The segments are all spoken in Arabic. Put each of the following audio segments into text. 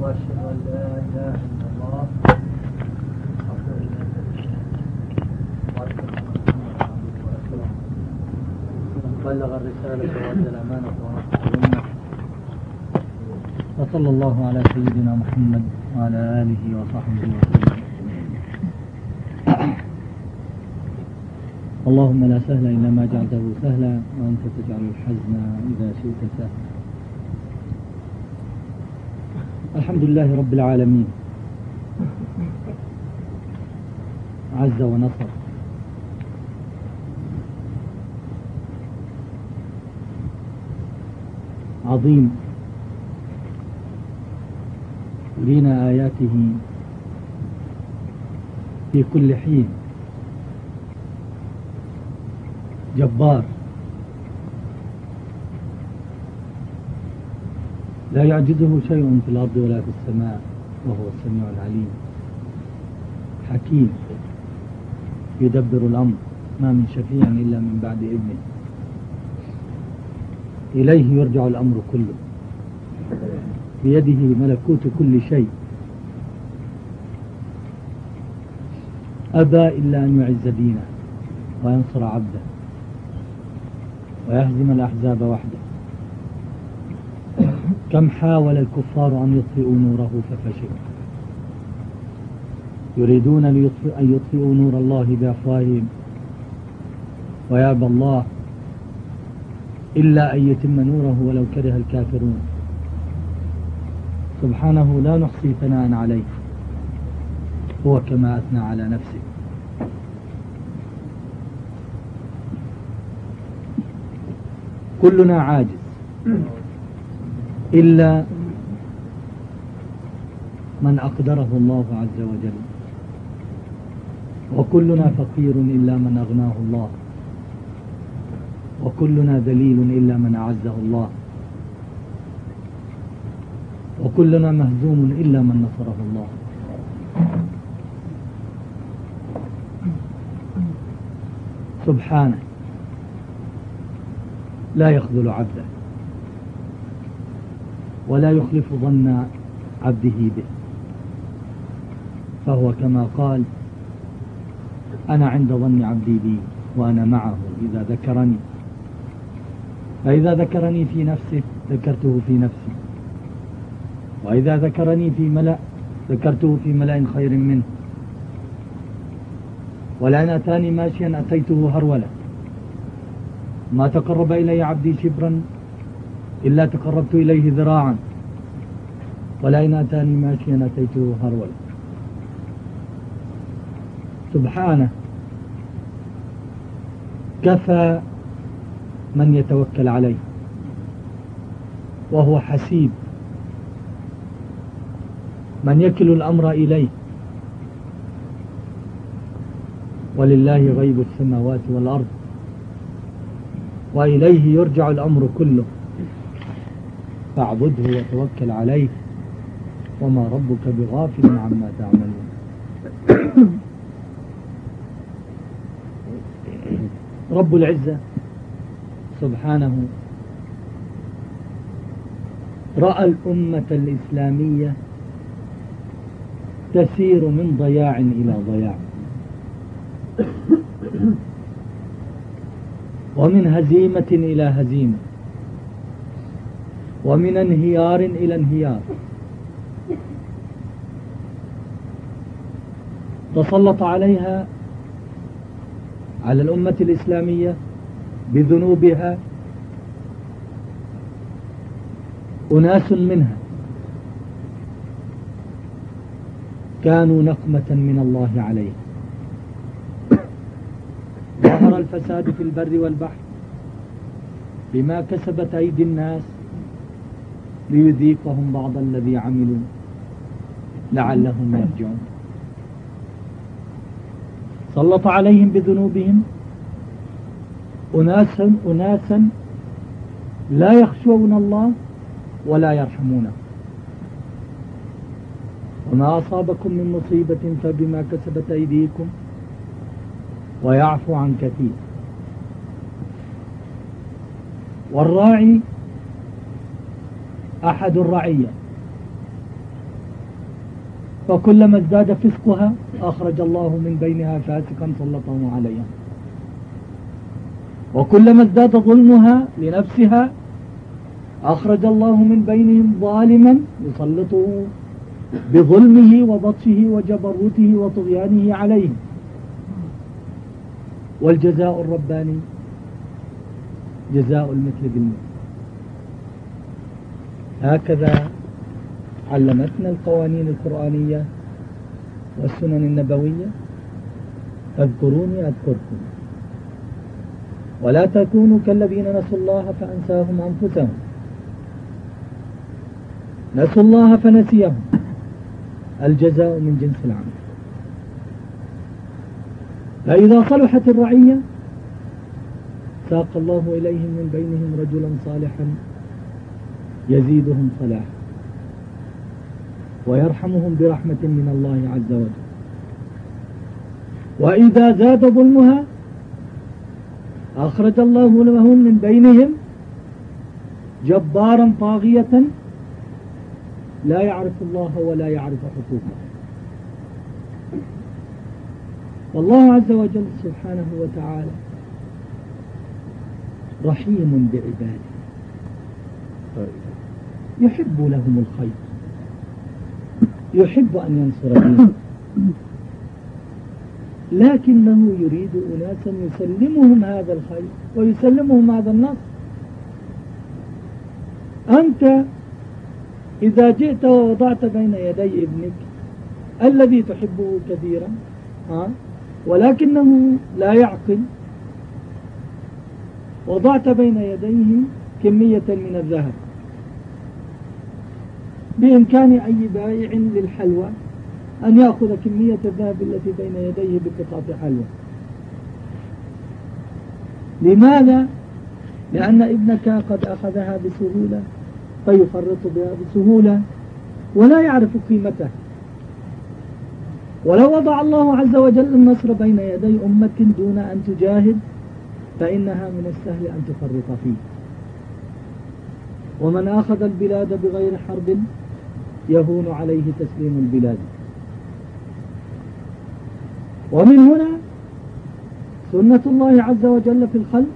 أن لا إله إلا الله. بلغ الرسالة الأمانة وصلى الله على سيدنا محمد وعلى آله وصحبه وسلم. اللهم لا سهل إلا ما جعلته سهلا وأنت تجعل الحزن إذا شئت سهلا. الحمد لله رب العالمين. عز ونصر. عظيم. يرينا آياته في كل حين. جبار. لا يعجزه شيء في الأرض ولا في السماء وهو السميع العليم. حكيم. يدبر الأمر. ما من شفيع إلا من بعد إذنه. إليه يرجع الأمر كله. بيده ملكوت كل شيء. أبى إلا أن يعز دينه وينصر عبده ويهزم الأحزاب وحده. كم حاول الكفار أن يطفئوا نوره ففشلوا يريدون أن يطفئوا نور الله بأفواههم. ويابى الله إلا أن يتم نوره ولو كره الكافرون. سبحانه لا نحصي ثناء عليه. هو كما أثنى على نفسه. كلنا عاجز. إلا من أقدره الله عز وجل. وكلنا فقير إلا من أغناه الله. وكلنا ذليل إلا من أعزه الله. وكلنا مهزوم إلا من نصره الله. سبحانه لا يخذل عبده. ولا يخلف ظن عبده به. فهو كما قال أنا عند ظن عبدي بي وأنا معه إذا ذكرني. فإذا ذكرني في نفسه ذكرته في نفسي. وإذا ذكرني في ملأ ذكرته في ملأ خير منه. ولئن أتاني ماشيا أتيته هرولا ما تقرب إلي عبدي شبرا إلا تقربت إليه ذراعا. ولئن أتاني ماشيا أتيته هرولا. سبحانه. كفى من يتوكل عليه. وهو حسيب. من يكل الأمر إليه. ولله غيب السماوات والأرض. وإليه يرجع الأمر كله. فاعبده وتوكل عليه. وما ربك بغافل عما تعملون. رب العزة سبحانه رأى الأمة الإسلامية تسير من ضياع إلى ضياع. ومن هزيمة إلى هزيمة. ومن انهيار إلى انهيار. تسلط عليها على الأمة الإسلامية بذنوبها أناس منها كانوا نقمة من الله عليه ظهر الفساد في البر والبحر بما كسبت أيدي الناس ليذيقهم بعض الذي عملوا لعلهم يرجعون. سلط عليهم بذنوبهم. أناسا أناسا لا يخشون الله ولا يرحمونه وما أصابكم من مصيبة فبما كسبت أيديكم ويعفو عن كثير. والراعي أحد الرعية. وكلما ازداد فسقها أخرج الله من بينها فاسقا سلطه عليها. وكلما ازداد ظلمها لنفسها أخرج الله من بينهم ظالما يسلطه بظلمه وبطشه وجبروته وطغيانه عليهم. والجزاء الرباني جزاء المثل بالمثل. هكذا علمتنا القوانين القرآنية والسنن النبوية. اذكروني أذكركم. ولا تكونوا كالذين نسوا الله فأنساهم أنفسهم. نسوا الله فنسيهم. الجزاء من جنس العمل. فإذا صلحت الرعية ساق الله إليهم من بينهم رجلا صالحا يزيدهم صلاحا ويرحمهم برحمة من الله عز وجل. وإذا زاد ظلمها أخرج الله لهم من بينهم جبارا طاغية لا يعرف الله ولا يعرف حقوقه والله عز وجل سبحانه وتعالى رحيم بعباده. يحب لهم الخير. يحب أن ينصر دينه. لكنه يريد أناسا يسلمهم هذا الخير ويسلمهم هذا النصر. أنت إذا جئت ووضعت بين يدي ابنك الذي تحبه كثيرا ها ولكنه لا يعقل وضعت بين يديه كمية من الذهب. بإمكان أي بائع للحلوى أن يأخذ كمية الذهب التي بين يديه بقطعة حلوى. لماذا؟ لأن ابنك قد أخذها بسهولة فيفرط بها بسهولة ولا يعرف قيمته. ولو وضع الله عز وجل النصر بين يدي أمة دون أن تجاهد فإنها من السهل أن تفرط فيه. ومن أخذ البلاد بغير حرب يهون عليه تسليم البلاد. ومن هنا سنة الله عز وجل في الخلق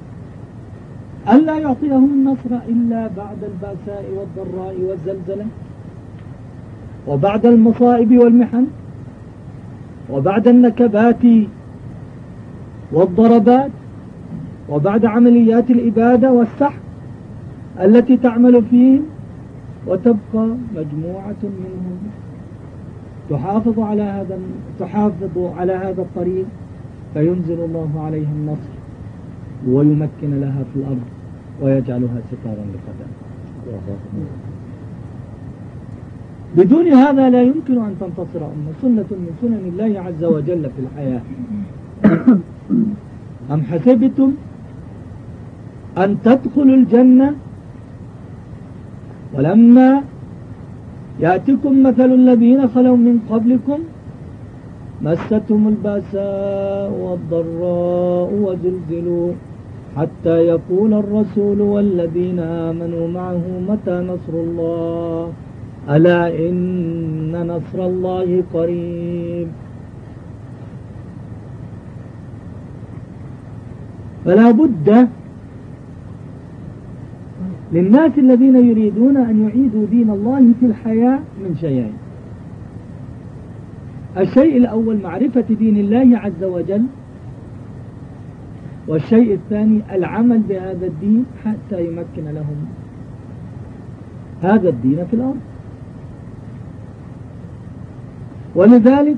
ألا يعطيهم النصر إلا بعد البأساء والضراء والزلزلة وبعد المصائب والمحن وبعد النكبات والضربات وبعد عمليات الإبادة والسحق التي تعمل فيهم وتبقى مجموعة منهم تحافظ على هذا تحافظ على هذا الطريق فينزل الله عليها النصر ويمكن لها في الأرض ويجعلها ستارا لقدم. بدون هذا لا يمكن أن تنتصر أمة. سنة من سنن الله عز وجل في الحياة. أم حسبتم أن تدخلوا الجنة ولما يأتكم مثل الذين خلوا من قبلكم مستهم البأساء والضراء وزلزلوا حتى يقول الرسول والذين آمنوا معه متى نصر الله؟ ألا إن نصر الله قريب. فلا بد للناس الذين يريدون أن يعيدوا دين الله في الحياة من شيئين. الشيء الأول معرفة دين الله عز وجل والشيء الثاني العمل بهذا الدين حتى يمكن لهم هذا الدين في الأرض. ولذلك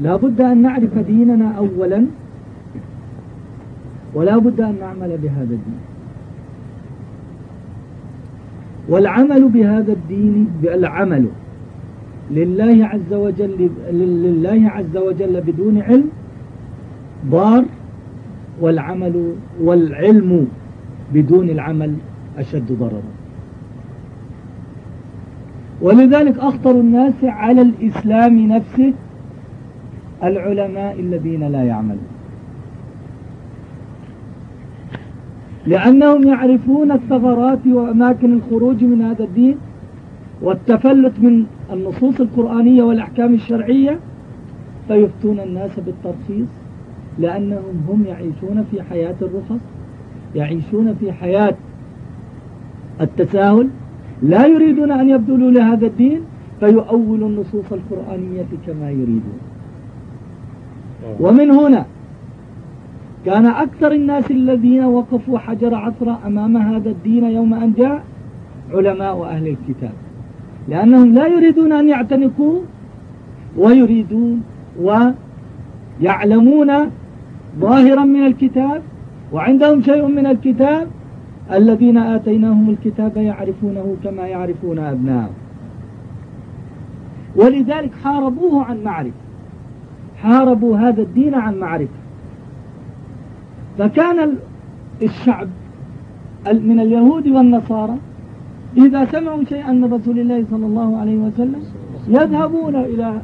لا بد أن نعرف ديننا أولا ولا بد أن نعمل بهذا الدين. والعمل بهذا الدين العمل لله عز وجل لله عز وجل بدون علم ضار والعمل والعلم بدون العمل أشد ضررا. ولذلك أخطر الناس على الإسلام نفسه العلماء الذين لا يعملون. لأنهم يعرفون الثغرات وأماكن الخروج من هذا الدين والتفلت من النصوص القرآنية والأحكام الشرعية فيفتون الناس بالترخيص لأنهم هم يعيشون في حياة الرخص يعيشون في حياة التساهل لا يريدون أن يبذلوا لهذا الدين فيؤولوا النصوص القرآنية كما يريدون. ومن هنا كان أكثر الناس الذين وقفوا حجر عثرة أمام هذا الدين يوم أن جاء علماء أهل الكتاب. لأنهم لا يريدون أن يعتنقوا ويريدون ويعلمون ظاهرا من الكتاب وعندهم شيء من الكتاب. الذين آتيناهم الكتاب يعرفونه كما يعرفون أبناءهم. ولذلك حاربوه عن معرفة. حاربوا هذا الدين عن معرفة. فكان الشعب من اليهود والنصارى إذا سمعوا شيئا من رسول الله صلى الله عليه وسلم يذهبون إلى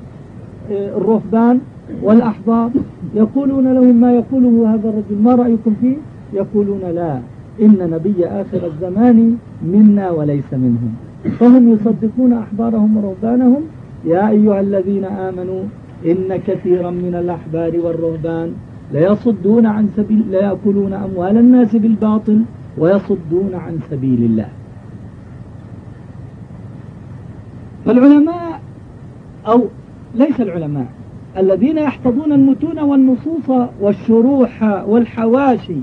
آه، الرهبان والأحبار يقولون لهم ما يقوله هذا الرجل ما رأيكم فيه؟ يقولون لا إن نبي آخر الزمان منا وليس منهم. فهم يصدقون أحبارهم ورهبانهم يا أيها الذين آمنوا إن كثيرا من الأحبار والرهبان ليصدون عن سبيل ليأكلون أموال الناس بالباطل ويصدون عن سبيل الله. فالعلماء أو ليس العلماء الذين يحفظون المتون والنصوص والشروح والحواشي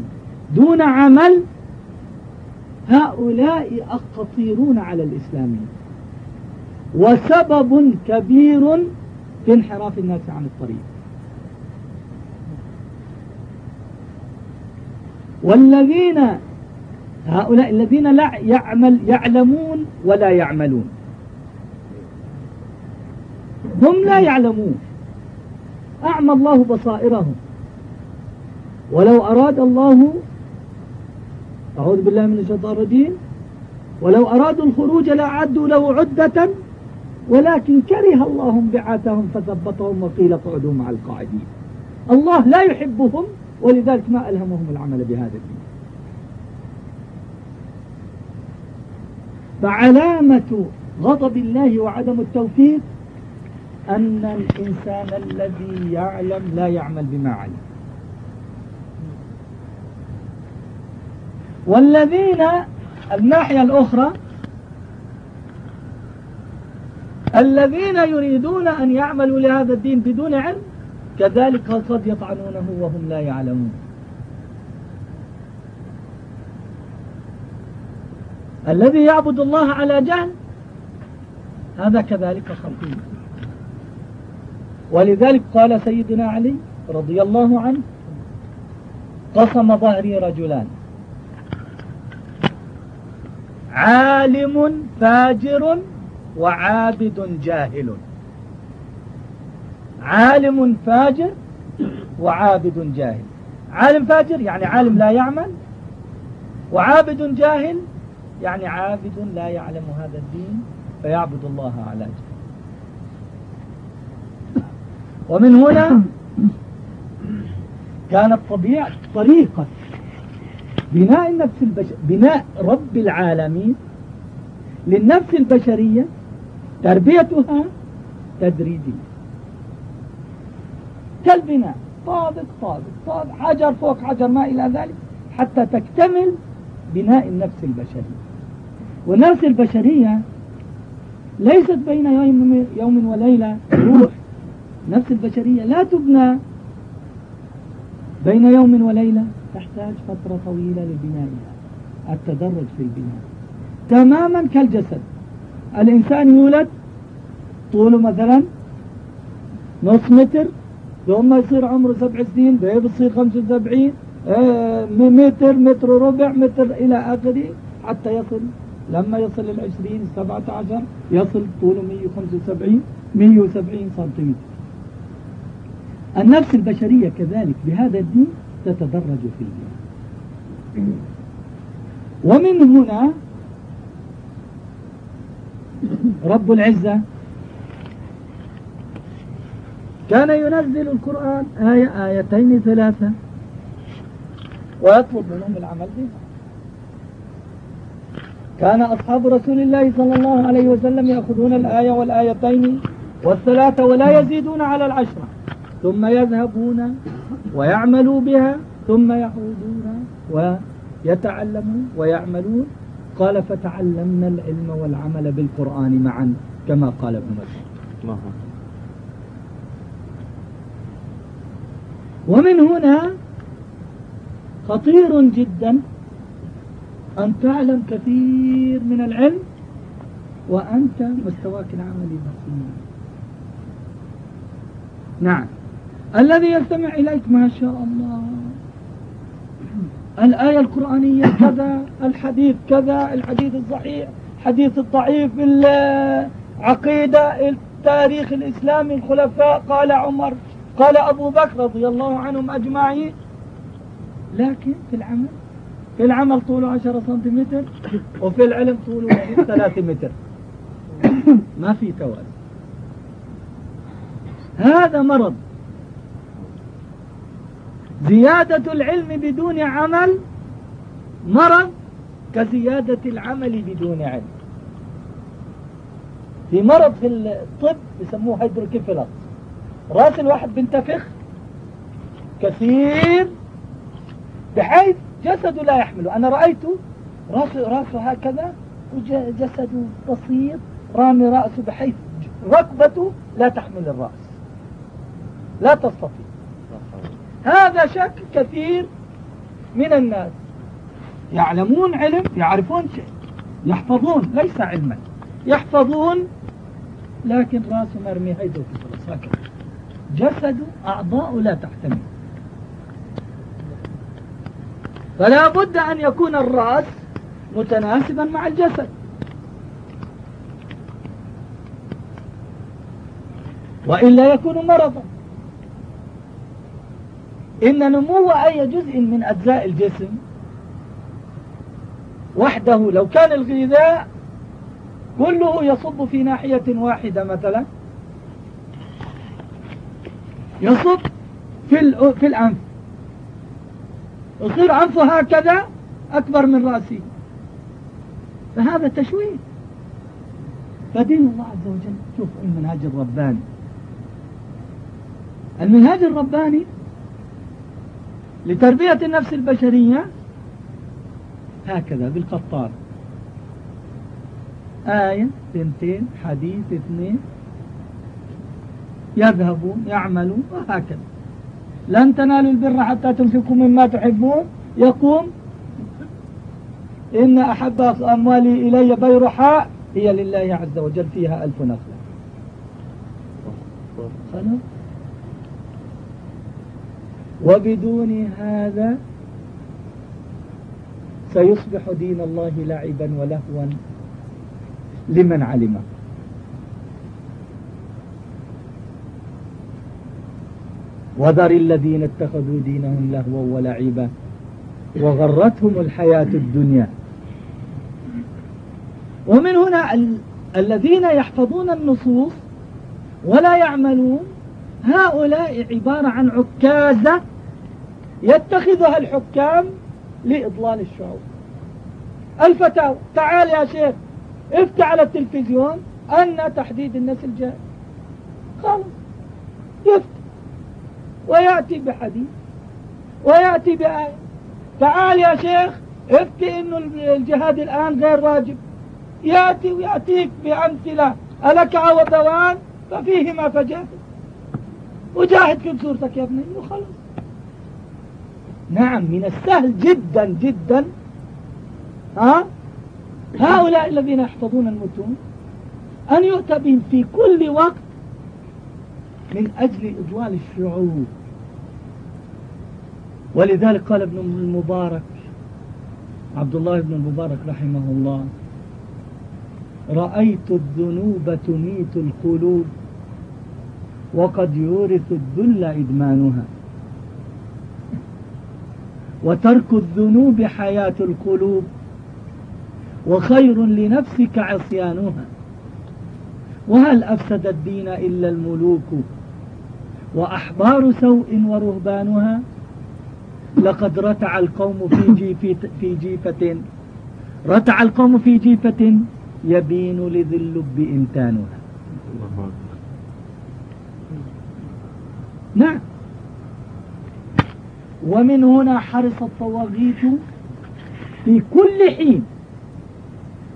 دون عمل هؤلاء أقصيرون على الإسلاميين وسبب كبير في انحراف الناس عن الطريق. والذين هؤلاء الذين لا يعمل يعلمون ولا يعملون. هم لا يعلمون. أعمى الله بصائرهم. ولو أراد الله أعوذ بالله من الشيطان الرجيم ولو أرادوا الخروج لأعدوا له عدة ولكن كره الله بعاثهم فثبطهم وقيل اقعدوا مع القاعدين. الله لا يحبهم. ولذلك ما ألهمهم العمل بهذا الدين. فعلامة غضب الله وعدم التوفيق أن الإنسان الذي يعلم لا يعمل بما علم. والذين الناحية الأخرى الذين يريدون أن يعملوا لهذا الدين بدون علم كذلك قد يطعنونه وهم لا يعلمون؟ الذي يعبد الله على جهل هذا كذلك خطير. ولذلك قال سيدنا علي رضي الله عنه قسم ظهري رجلان عالم فاجر وعابد جاهل. عالم فاجر وعابد جاهل. عالم فاجر يعني عالم لا يعمل وعابد جاهل يعني عابد لا يعلم هذا الدين فيعبد الله على جهل. ومن هنا كانت طبيعة طريقة بناء النفس البشر بناء رب العالمين للنفس البشرية تربيتها تدريجية كالبناء. طابق طابق طابق. حجر فوق حجر ما إلى ذلك حتى تكتمل بناء النفس البشرية. والنفس البشرية ليست بين يوم, يوم وليلة روح. نفس البشرية لا تبنى بين يوم وليلة تحتاج فترة طويلة لبنائها. التدرج في البناء. تماما كالجسد. الإنسان يولد طوله مثلا نص متر ثم يصير عمره سبع سنين بيصير خمسة وسبعين آه، متر متر وربع متر إلى آخره حتى يصل. لما يصل العشرين سبعة عشر يصل طوله 175 170 سنتيمتر. النفس البشرية كذلك بهذا الدين تتدرج في الدين ومن هنا رب العزة كان ينزل القرآن آية آيتين ثلاثة. ويطلب منهم العمل بها. كان أصحاب رسول الله صلى الله عليه وسلم يأخذون الآية والآيتين والثلاثة ولا يزيدون على العشرة. ثم يذهبون ويعملوا بها ثم يعودون ويتعلمون ويعملون. قال فتعلمنا العلم والعمل بالقرآن معا كما قال ابن مسعود. ومن هنا خطير جدا أن تعلم كثير من العلم وأنت مستواك العملي بسيط نعم. الذي يستمع إليك ما شاء الله. الآية القرآنية كذا الحديث كذا الحديث الصحيح الحديث الضعيف العقيدة التاريخ الإسلامي الخلفاء قال عمر. قال أبو بكر رضي الله عنهم أجمعين. لكن في العمل في العمل طوله 10 سنتيمتر وفي العلم طوله 3 متر ما في توازن. هذا مرض. زيادة العلم بدون عمل مرض كزيادة العمل بدون علم. في مرض في الطب يسموه هيدروكيفلاس رأس الواحد بنتفخ كثير بحيث جسده لا يحمله أنا رأيته راسه, راسه هكذا وجسده بسيط رامي رأسه بحيث ركبته لا تحمل الرأس. لا تستطيع. هذا شك كثير من الناس. يعلمون علم يعرفون شيء. يحفظون ليس علما. يحفظون لكن رأسه مرمي. هيدو في هكذا جسده أعضاء لا تحتمل. فلا بد أن يكون الرأس متناسبا مع الجسد. وإلا يكون مرضا. إن نمو أي جزء من أجزاء الجسم وحده لو كان الغذاء كله يصب في ناحية واحدة مثلا يصب في في الأنف يصير أنفه هكذا أكبر من رأسه. فهذا تشويه. فدين الله عز وجل شوف المنهاج الرباني. المنهاج الرباني لتربية النفس البشرية هكذا بالقطار. آية ثنتين حديث اثنين. يذهبون يعملون وهكذا. لن تنالوا البر حتى تمسكوا مما تحبون. يقوم إن أحب أموالي إلي بيرحاء هي لله عز وجل فيها ألف نخلة. وبدون هذا سيصبح دين الله لعبا ولهوا لمن علمه. وذر الذين اتخذوا دينهم لهوا ولعبا وغرتهم الحياة الدنيا. ومن هنا ال الذين يحفظون النصوص ولا يعملون هؤلاء عبارة عن عكازة يتخذها الحكام لإضلال الشعوب. الفتاوى تعال يا شيخ افتح على التلفزيون أن تحديد النسل جائز خلاص يفتح. ويأتي بحديث ويأتي بآية تعال يا شيخ افتي إنه الجهاد الآن غير واجب. يأتي ويأتيك بأمثلة. ألك عوضوان ففيهما فجاهد وجاهد في صورتك يا ابني وخلاص. نعم من السهل جدا جدا. ها؟ هؤلاء الذين يحفظون المتون أن يؤتى بهم في كل وقت من أجل إضلال الشعوب. ولذلك قال ابن المبارك عبد الله بن المبارك رحمه الله رأيت الذنوب تميت القلوب وقد يورث الذل إدمانها. وترك الذنوب حياة القلوب وخير لنفسك عصيانها وهل أفسد الدين إلا الملوك وأحبار سوء ورهبانها؟ لقد رتع القوم في, جيف في جيفة. رتع القوم في جيفة يبين لذي اللب إمتانها نعم. ومن هنا حرص الطواغيت في كل حين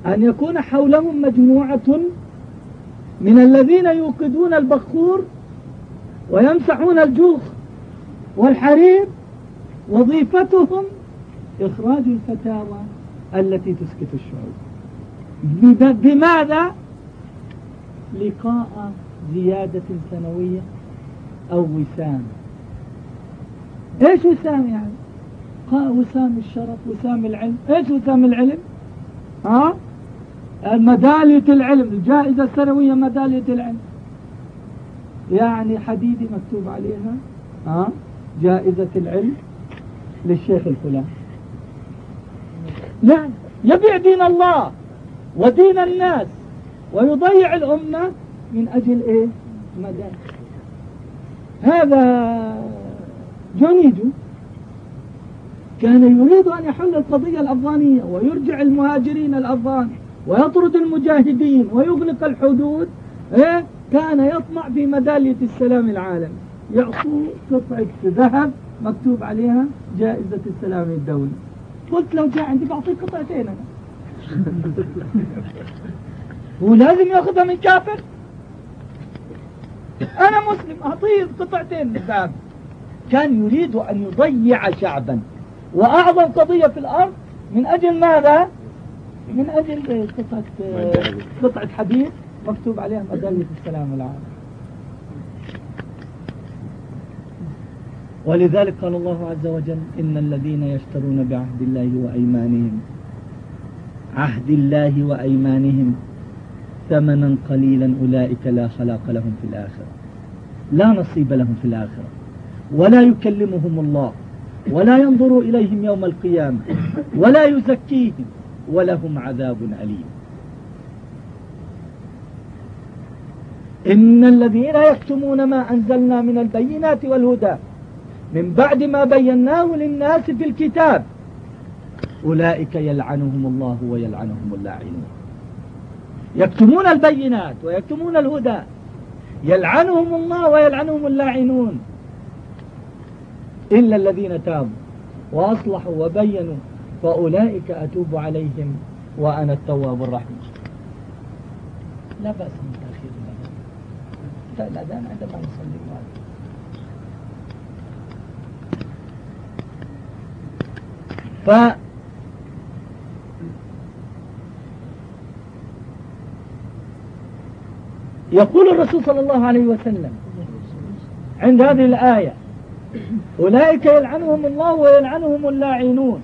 أن يكون حولهم مجموعة من الذين يوقدون البخور ويمسحون الجوخ والحرير وظيفتهم إخراج الفتاوى التي تسكت الشعوب بماذا؟ لقاء زيادة سنوية أو وسام إيش وسام يعني؟ وسام الشرف وسام العلم إيش وسام العلم؟ ها؟ مدالية العلم الجائزة السنوية مدالية العلم يعني حديدي مكتوب عليها ها جائزة العلم للشيخ الفلاني. نعم يبيع دين الله ودين الناس ويضيع الأمة من أجل إيه؟ مدى هذا جونيجو كان يريد أن يحل القضية الأفغانية ويرجع المهاجرين الأفغان ويطرد المجاهدين ويغلق الحدود إيه؟ كان يطمع في ميدالية السلام العالمي. يعطوه قطعة ذهب مكتوب عليها جائزة السلام الدولي قلت لو جاء عندي بعطيه قطعتين أنا. هو لازم ياخذها من كافر؟ أنا مسلم أعطيه قطعتين ذهب كان يريد أن يضيع شعبا. وأعظم قضية في الأرض من أجل ماذا؟ من أجل قطعة قطعة حديد مكتوب عليها ميدالية السلام العالمي ولذلك قال الله عز وجل إن الذين يشترون بعهد الله وأيمانهم عهد الله وأيمانهم ثمنا قليلا أولئك لا خلاق لهم في الآخرة لا نصيب لهم في الآخرة ولا يكلمهم الله ولا ينظر إليهم يوم القيامة ولا يزكيهم ولهم عذاب أليم. إن الذين يكتمون ما أنزلنا من البينات والهدى من بعد ما بيناه للناس في الكتاب. أولئك يلعنهم الله ويلعنهم اللاعنون. يكتمون البينات ويكتمون الهدى. يلعنهم الله ويلعنهم اللاعنون. إلا الذين تابوا وأصلحوا وبينوا فأولئك أتوب عليهم وأنا التواب الرحيم. لا بأس من تأخير الأذان. الأذان عندما نصلي ف يقول الرسول صلى الله عليه وسلم عند هذه الآية أولئك يلعنهم الله ويلعنهم اللاعنون.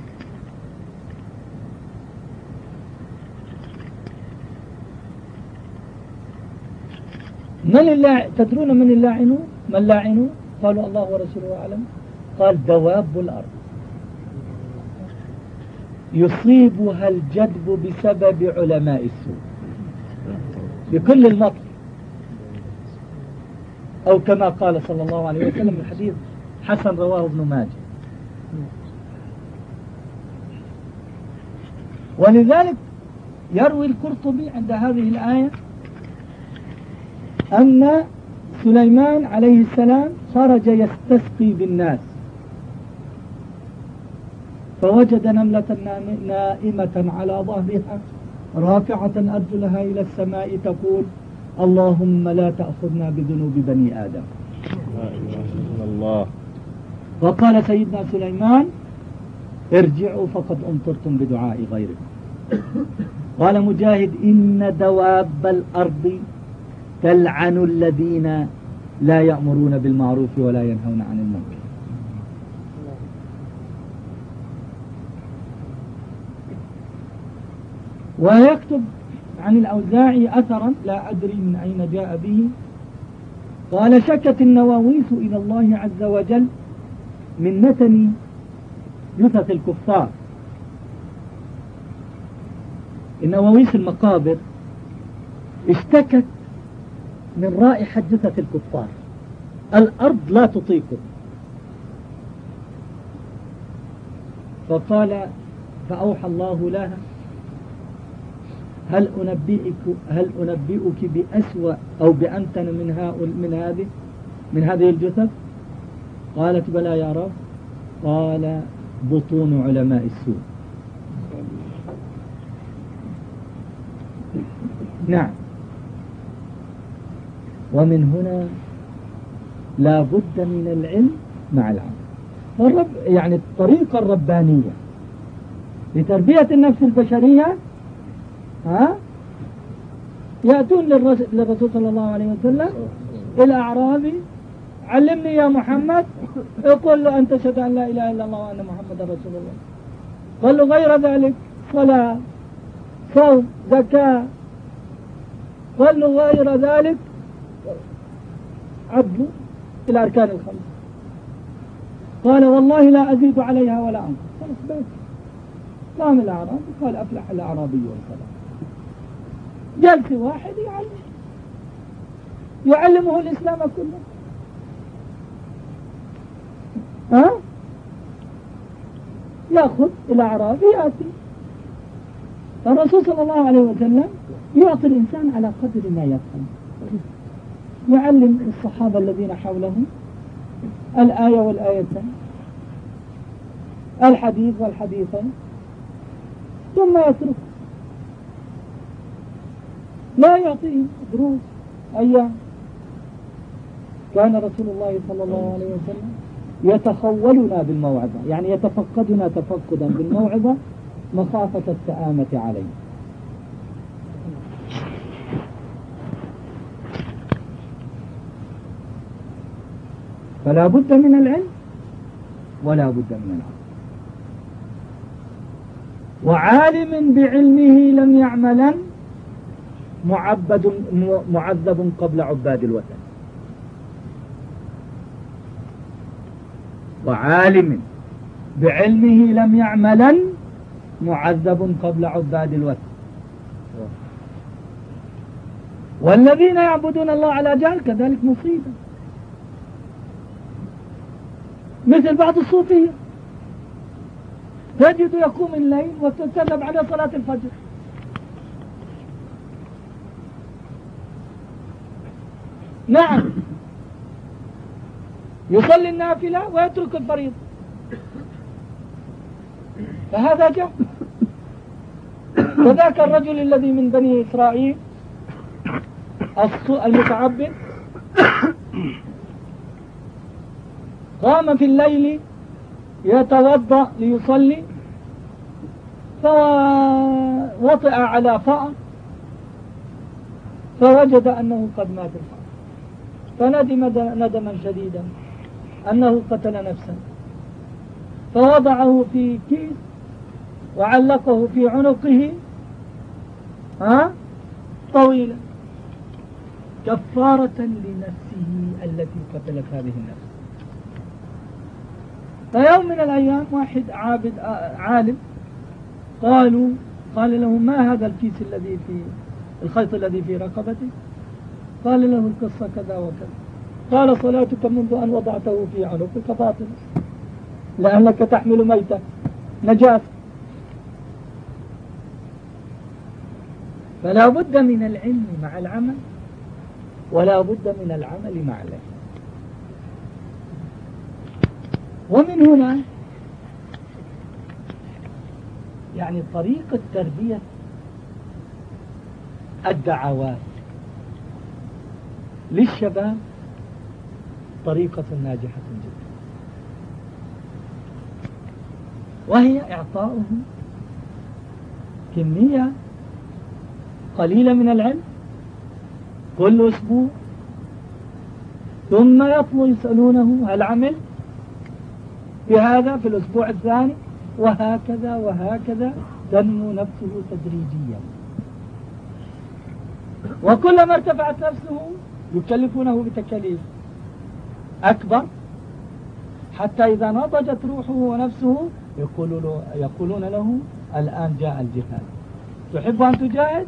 من اللاع... تدرون من اللاعنون؟ من اللاعنون؟ قالوا الله ورسوله أعلم. قال دواب الأرض. يصيبها الجدب بسبب علماء السوء. بكل المطر أو كما قال صلى الله عليه وسلم الحديث حسن رواه ابن ماجه. ولذلك يروي القرطبي عند هذه الآية أن سليمان عليه السلام خرج يستسقي بالناس. فوجد نملة نائمة على ظهرها رافعة أرجلها إلى السماء تقول اللهم لا تأخذنا بذنوب بني آدم. الله. وقال سيدنا سليمان ارجعوا فقد أمطرتم بدعاء غيركم. قال مجاهد إن دواب الأرض تلعن الذين لا يأمرون بالمعروف ولا ينهون عن المنكر. ويكتب عن الأوزاعي أثرا لا أدري من أين جاء به. قال شكت النواويس إلى الله عز وجل من نتن جثث الكفار. النواويس المقابر اشتكت من رائحة جثث الكفار. الأرض لا تطيقه. فقال فأوحى الله لها هل أنبئك هل أنبئك بأسوأ أو بأنتن من من هذه من هذه الجثث؟ قالت بلى يا رب. قال بطون علماء السوء. نعم. ومن هنا لا بد من العلم مع العمل والرب يعني الطريقة الربانية لتربية النفس البشرية ها؟ يأتون للرسول صلى الله عليه وسلم الأعرابي علمني يا محمد يقول له أنت تشهد أن لا إله إلا الله وأن محمد رسول الله. قال له غير ذلك صلاة صوم زكاة. قال له غير ذلك عبد الأركان الخمس. قال والله لا أزيد عليها ولا أنقص. قام الأعرابي قال أفلح الأعرابي والصلاة جلس واحد يعلم. يعلمه الإسلام كله. ها؟ يأخذ الأعرابي يأتي. الرسول صلى الله عليه وسلم يعطي الإنسان على قدر ما يفهم يعلم الصحابة الذين حوله الآية والآيتين الحديث والحديثين ثم يترك لا يعطيهم دروس. أيام. كان رسول الله صلى الله عليه وسلم يتخولنا بالموعظة. يعني يتفقدنا تفقدا بالموعظة مخافة السآمة عليه. فلا بد من العلم ولا بد من العمل وعالم بعلمه لم يعملا معبد معذب قبل عباد الوثن. وعالم بعلمه لم يعملا معذب قبل عباد الوثن. والذين يعبدون الله على جهل كذلك مصيبة. مثل بعض الصوفية. تجد يقوم الليل وتتكلم على صلاة الفجر. نعم. يصلي النافلة ويترك الفريضة. فهذا جاء وذاك الرجل الذي من بني إسرائيل المتعبد قام في الليل يتوضأ ليصلي فوطئ على فأر فوجد أنه قد مات الفأر. فندم ندما شديدا أنه قتل نفسا فوضعه في كيس وعلقه في عنقه ها؟ طويلا. كفارة لنفسه التي قتلت هذه النفس. فيوم من الأيام واحد عابد عالم قالوا قال له ما هذا الكيس الذي في الخيط الذي في رقبتك؟ قال له القصة كذا وكذا. قال صلاتك منذ أن وضعته في عنقك باطل لأنك تحمل ميتة. نجاة. فلا بد من العلم مع العمل. ولا بد من العمل مع العلم. ومن هنا يعني طريقة تربية الدعوات. للشباب طريقة ناجحة جدا. وهي إعطاؤه كمية قليلة من العلم كل أسبوع ثم يطلب يسألونه هل عمل بهذا في الأسبوع الثاني؟ وهكذا وهكذا تنمو نفسه تدريجيا. وكلما ارتفعت نفسه يكلفونه بتكاليف. أكبر. حتى إذا نضجت روحه ونفسه يقولون له الآن جاء الجهاد. تحب أن تجاهد؟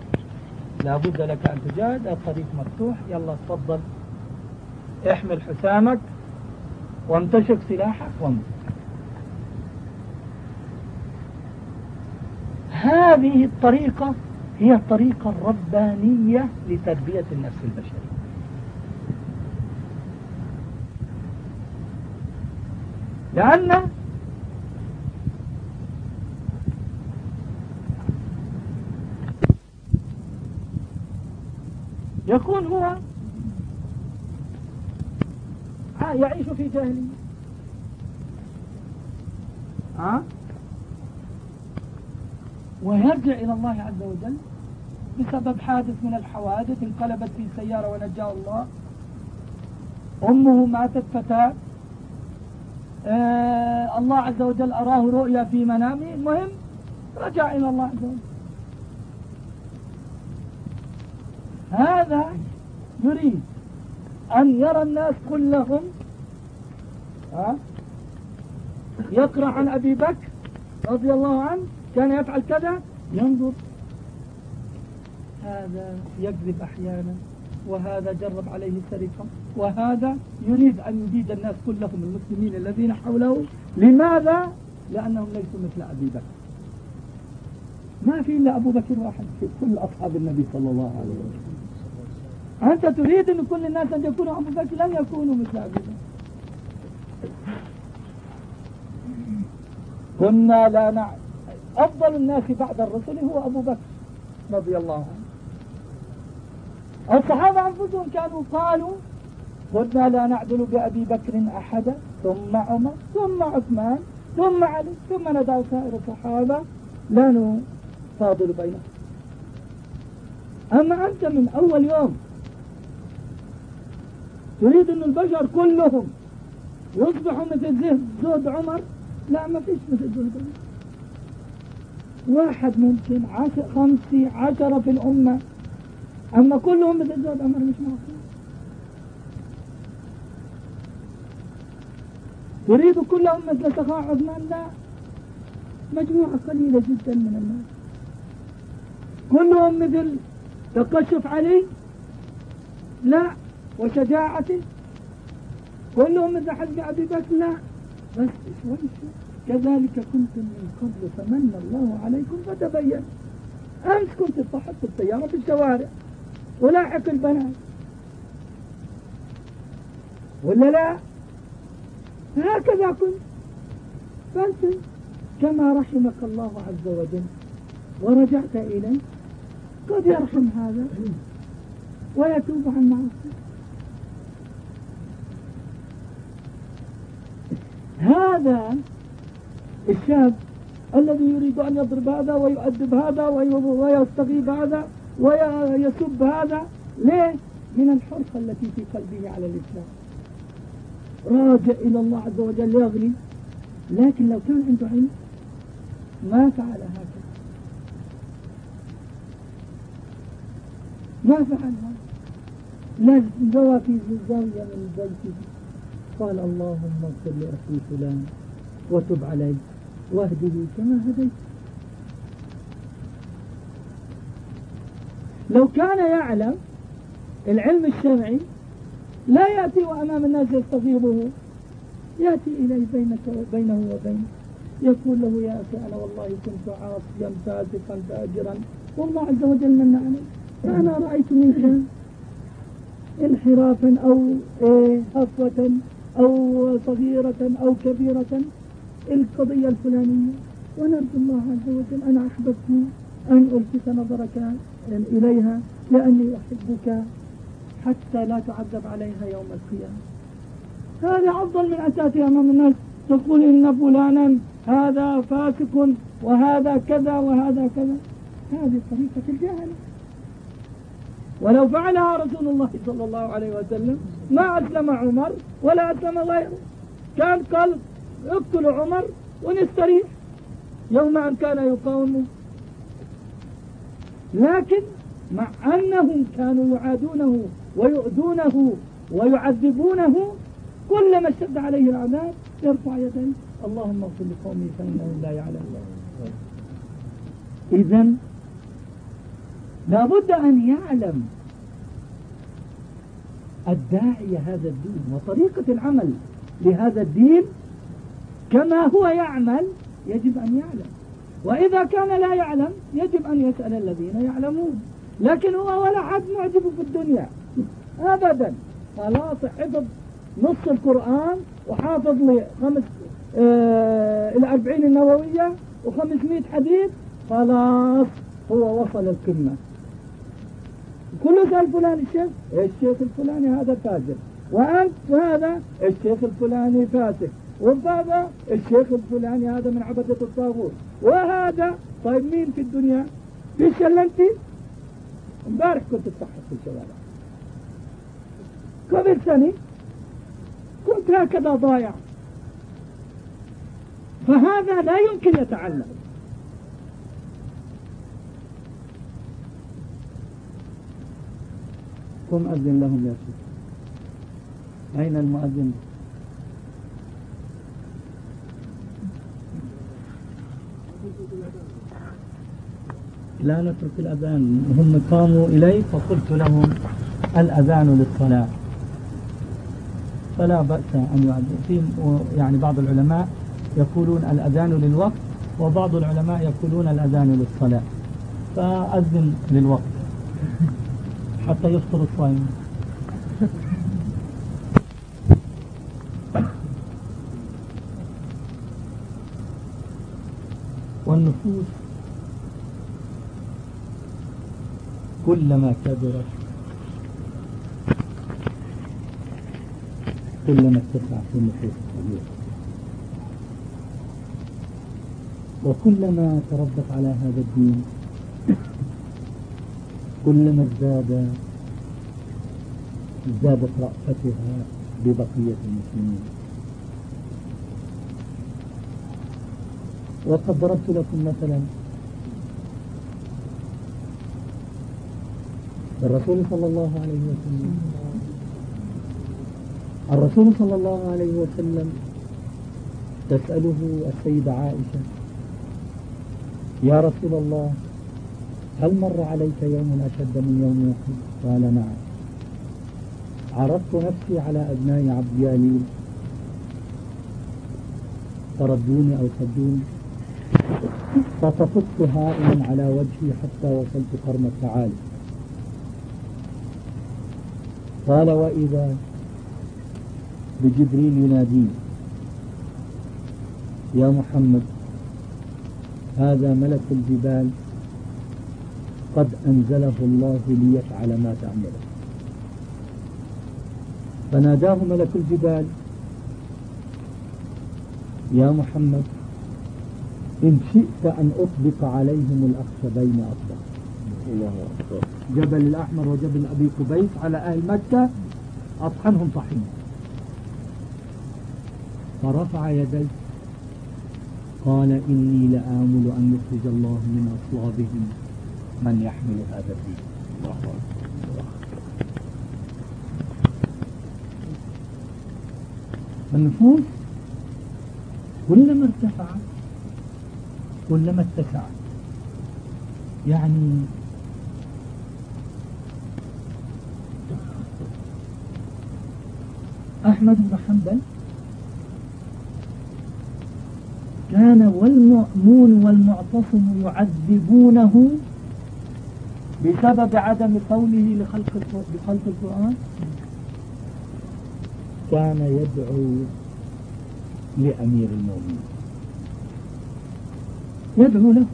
لا بد لك أن تجاهد. الطريق مفتوح. يلا تفضل. احمل حسامك وامتشك سلاحك وامت هذه الطريقة هي الطريقة الربانية لتربية النفس البشرية. لأن يكون هو يعيش في جاهلية. ويرجع إلى الله عز وجل بسبب حادث من الحوادث انقلبت في سيارة ونجاه الله. أمه ماتت فتاة. آه الله عز وجل أراه رؤيا في منامه المهم رجع إلى الله عز وجل. هذا يريد أن يرى الناس كلهم ها يقرأ عن أبي بكر رضي الله عنه كان يفعل كذا ينظر. هذا يكذب أحيانا. وهذا جرب عليه سرقة. وهذا يريد أن يزيد الناس كلهم المسلمين الذين حوله. لماذا؟ لأنهم ليسوا مثل أبي بكر. ما في إلا أبو بكر واحد في كل أصحاب النبي صلى الله عليه وسلم. أنت تريد أن كل الناس أن يكونوا أبو بكر؟ لن يكونوا مثل أبي بكر. كنا لا نعلم أفضل الناس بعد الرسل هو أبو بكر رضي الله عنه. الصحابة أنفسهم كانوا قالوا كنا لا نعدل بأبي بكر أحدا ثم عمر ثم عثمان ثم علي ثم ندع سائر الصحابة لا نفاضل بينهم. أما أنت من أول يوم تريد أن البشر كلهم يصبحوا مثل زهد عمر؟ لا ما فيش مثل زهد عمر. واحد ممكن عشر خمسة عشرة في الأمة. أما كلهم زهد عمر مش معقول. تريد كلهم مثل سخاء عثمان لا. مجموعة قليلة جدا من الناس. كلهم مثل تقشف علي لا وشجاعته كلهم مثل حزب أبي بكر لا. بس شوي شوي. كذلك كنتم من قبل فمن الله عليكم فتبين. أمس كنت تصحب في السيارة في الشوارع. ولاحق البنات. ولا لا؟ هكذا كنت فأنت كما رحمك الله عز وجل ورجعت إليه. قد يرحم هذا ويتوب عن معصيته. هذا الشاب الذي يريد أن يضرب هذا ويؤدب هذا ويستغيب هذا ويسب هذا ليه؟ من الحرصة التي في قلبه على الإسلام. راجع إلى الله عز وجل يغلي لكن لو كان عنده علم ما فعل هكذا ما فعل هذا. لا زوى في زاوية من بيته. قال اللهم اغفر لأخي فلان وتب عليه واهده كما هديت. لو كان يعلم العلم الشرعي لا يأتي وأمام الناس يستغيبه يأتي إليه بينك بينه وبينه. يقول له يا أخي أنا والله كنت عاصيا فاسقا فاجرا. والله عز وجل من علي فأنا رأيت منك انحرافا أو إيه هفوة أو صغيرة أو كبيرة القضية الفلانية. ونرجو الله عز وجل أنا أحببت أن ألفت نظرك إليها لأني أحبك حتى لا تعذب عليها يوم القيامة. هذا أفضل من تأتي أمام الناس تقول إن فلانا هذا فاسق وهذا كذا وهذا كذا. هذه طريقة الجهل. ولو فعلها رسول الله صلى الله عليه وسلم ما أسلم عمر ولا أسلم غيره. كان قال اقتلوا عمر ونستريح. يوم أن كان يقاومه لكن مع أنهم كانوا يعادونه ويؤذونه ويعذبونه كلما اشتد عليه العذاب يرفع يديه. اللهم اغفر لقومي فإنهم لا يعلمون. إذا لابد أن يعلم الداعي هذا الدين وطريقة العمل لهذا الدين كما هو يعمل يجب أن يعلم. وإذا كان لا يعلم يجب أن يسأل الذين يعلمون. لكن هو ولا حد معجبه في الدنيا. أبدا. خلاص حفظ نص القرآن وحافظ لي خمس آه الأربعين النووية وخمسمائة حديث. خلاص هو وصل القمة كل سأل فلان الشيخ؟ الشيخ الفلاني هذا فاجر وأنت؟ وهذا؟ الشيخ الفلاني فاسق وهذا الشيخ الفلاني هذا من عبدة الطاغوت. وهذا طيب مين في الدنيا؟ فيش الا أنت؟ امبارح كنت تصحح في الشوارع قبل سنة كنت هكذا ضايع. فهذا لا يمكن يتعلم. قم أذن لهم يا شيخ. أين المؤذن؟ لا نترك الأذان. هم قاموا إلي فقلت لهم الأذان للصلاة. فلا بأس أن يؤذن يعني بعض العلماء يقولون الأذان للوقت وبعض العلماء يقولون الأذان للصلاة. فأذن للوقت حتى يفطر الصائم. والنفوس كلما كبرت كلما اتسع في النفوس الصغيرة وكلما تربت على هذا الدين. كلما ازداد ازدادت رأفتها ببقية المسلمين. وقد ضربت لكم مثلا الرسول صلى الله عليه وسلم. الرسول صلى الله عليه وسلم تسأله السيدة عائشة يا رسول الله هل مر عليك يوم أشد من يوم أحد قال نعم. عرضت نفسي على أبناء عبد ياليل فردوني أو صدوني فطفقت هائما على وجهي حتى وصلت قرن التعالي. قال وإذا بجبريل يناديني يا محمد هذا ملك الجبال قد أنزله الله ليفعل ما تأمره فناداه ملك الجبال يا محمد إن شئت أن أطبق عليهم الأخشبين أطبق الله أكبر. جبل الأحمر وجبل أبي قبيس على أهل مكة أطحنهم طحين فرفع يديه. قال إني لآمل أن يخرج الله من أصلابهم من يحمل هذا الدين. الله أكبر. النفوس كلما ارتفعت كلما اتسعت يعني أحمد بن حنبل كان والمأمون والمعتصم يعذبونه بسبب عدم قوله لخلق بخلق القرآن؟ كان يدعو لأمير المؤمنين. يدعو له.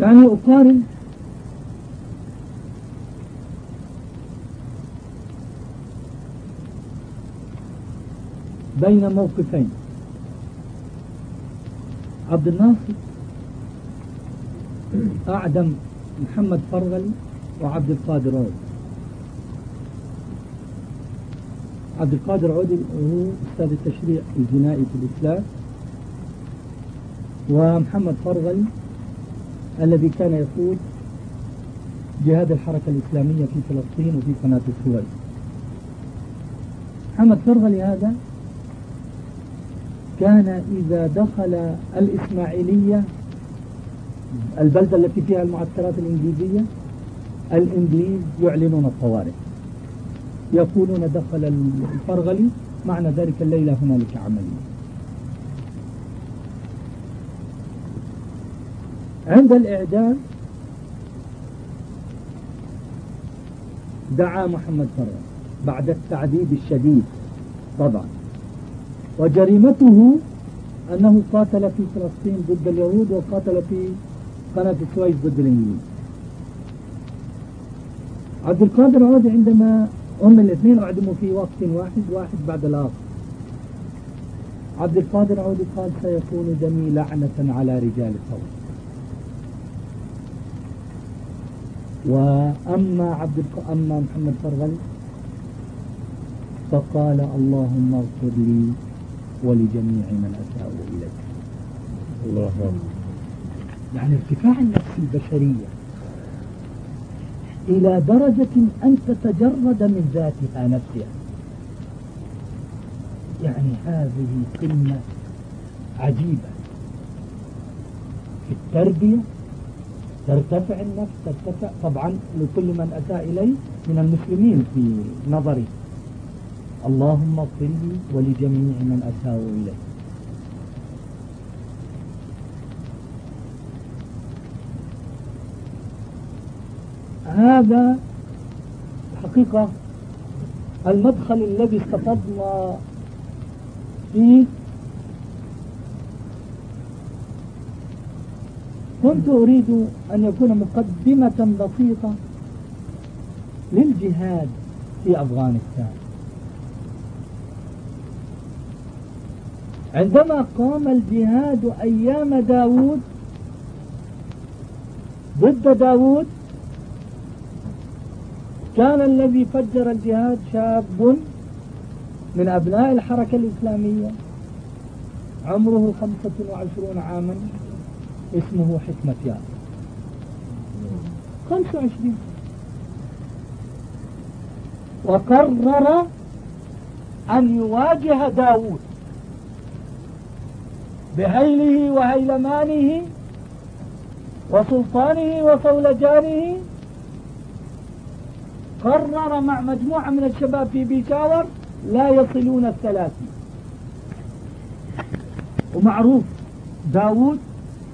يعني أقارن. بين موقفين. عبد الناصر أعدم محمد فرغلي وعبد القادر عود عبد القادر عودي هو أستاذ التشريع الجنائي في الإسلام ومحمد فرغلي الذي كان يقود جهاد الحركة الإسلامية في فلسطين وفي قناة السويس. محمد فرغلي هذا كان إذا دخل الإسماعيلية البلدة التي فيها المعسكرات الإنجليزية الإنجليز يعلنون الطوارئ. يقولون دخل الفرغلي معنى ذلك الليلة هنالك عملية. عند الإعدام دعا محمد فرغلي بعد التعذيب الشديد طبعا. وجريمته أنه قاتل في فلسطين ضد اليهود وقاتل في قناة السويس ضد الإنجليز. عبد القادر عود عندما هم الاثنين أعدموا في وقت واحد واحد بعد الآخر. عبد القادر عودي قال سيكون دمي لعنة على رجال الثورة وأما عبد. أما محمد فرغل فقال اللهم اغفر لي ولجميع من أساءوا إليك الله يعني ارتفاع النفس البشرية إلى درجة أن تتجرد من ذاتها نفسها يعني هذه قمة عجيبة في التربية ترتفع النفس ترتفع طبعا لكل من أساء إليه من المسلمين في نظري. اللهم اغفر لي ولجميع من أساءوا إليه. هذا الحقيقة المدخل الذي استفضنا فيه كنت أريد أن يكون مقدمة بسيطة للجهاد في أفغانستان. عندما قام الجهاد أيام داود ضد داود كان الذي فجر الجهاد شاب من أبناء الحركة الإسلامية عمره خمسة وعشرون عاما. اسمه حكمة يار خمسة وعشرين. وقرر أن يواجه داود بهيله وهيلمانه وسلطانه وصولجانه قرر مع مجموعة من الشباب في بيشاور لا يصلون الثلاثين ومعروف داود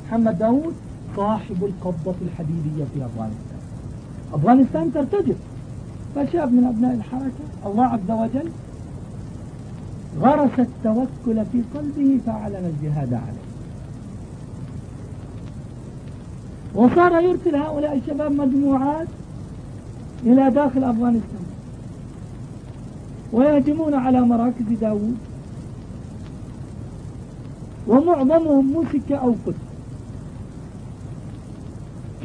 محمد داود صاحب القبضة الحديدية في أفغانستان. أفغانستان ترتجف. فشاب من أبناء الحركة الله عز وجل غرس التوكل في قلبه فأعلن الجهاد عليه. وصار يرسل هؤلاء الشباب مجموعات إلى داخل أفغانستان. ويهجمون على مراكز داوود. ومعظمهم مسك أو قتل.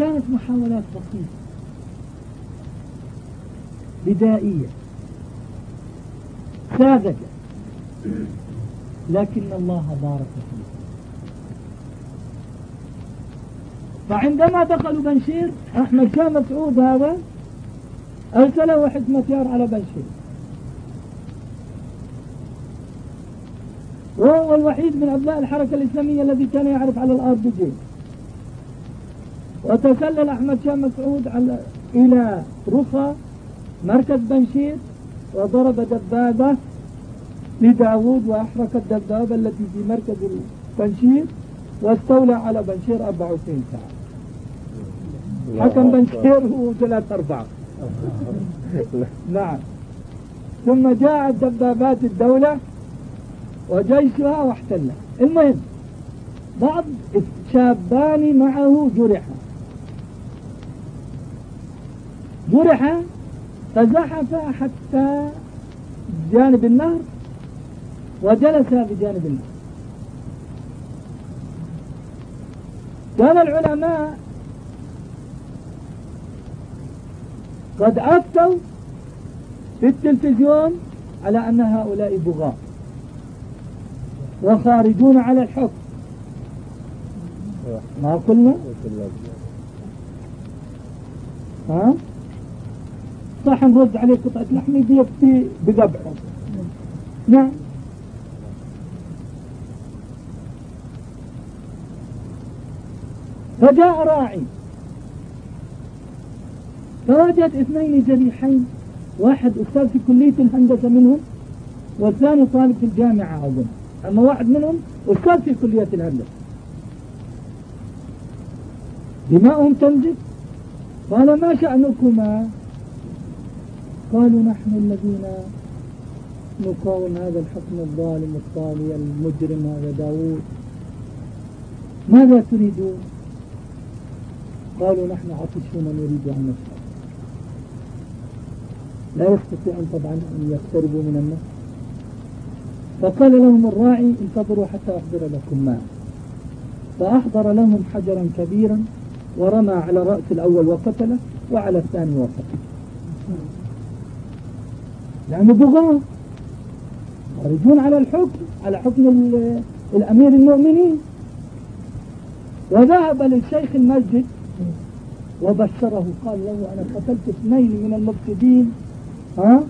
كانت محاولات بسيطة. بدائية. ساذجة. لكن الله بارك فيه فعندما دخلوا بنشير أحمد شاه مسعود هذا أرسله حكمة يار على بنشير. وهو الوحيد من أبناء الحركة الإسلامية الذي كان يعرف على الأرض جيد. وتسلل أحمد شاه مسعود على إلى رخا مركز بنشير وضرب دبابة لداود وأحرق الدبابة التي في مركز بنشير واستولى على بنشير 24 ساعة. حكم بنشير هو ثلاث أربعة نعم. ثم جاءت دبابات الدولة وجيشها واحتلها. المهم بعض الشابان معه جرحا جرح فزحف حتى جانب النهر وجلس بجانب النهر. كان العلماء قد أفتوا في التلفزيون على أن هؤلاء بغاة وخارجون على الحكم. ما قلنا؟ ها؟ صح نرد عليه قطعة لحم يكفي بذبحه نعم. فجاء راعي. فوجد اثنين جريحين واحد أستاذ في كلية الهندسة منهم والثاني طالب في الجامعة أظن. أما واحد منهم أستاذ في كلية الهندسة. دماؤهم تنزل قال ما شأنكما؟ قالوا نحن الذين نقاوم هذا الحكم الظالم الطاغي المجرم هذا داوود. ماذا تريدون؟ قالوا نحن عطشون نريد أن نشرب لا يستطيعون طبعا أن يقتربوا من النهر فقال لهم الراعي انتظروا حتى أحضر لكم ماء فأحضر لهم حجرا كبيرا ورمى على رأس الأول وقتله وعلى الثاني وقتله. لأنه بغاة خارجون على الحكم على حكم الأمير المؤمنين. وذهب للشيخ المسجد وبشره قال له أنا قتلت اثنين من المفسدين. ها؟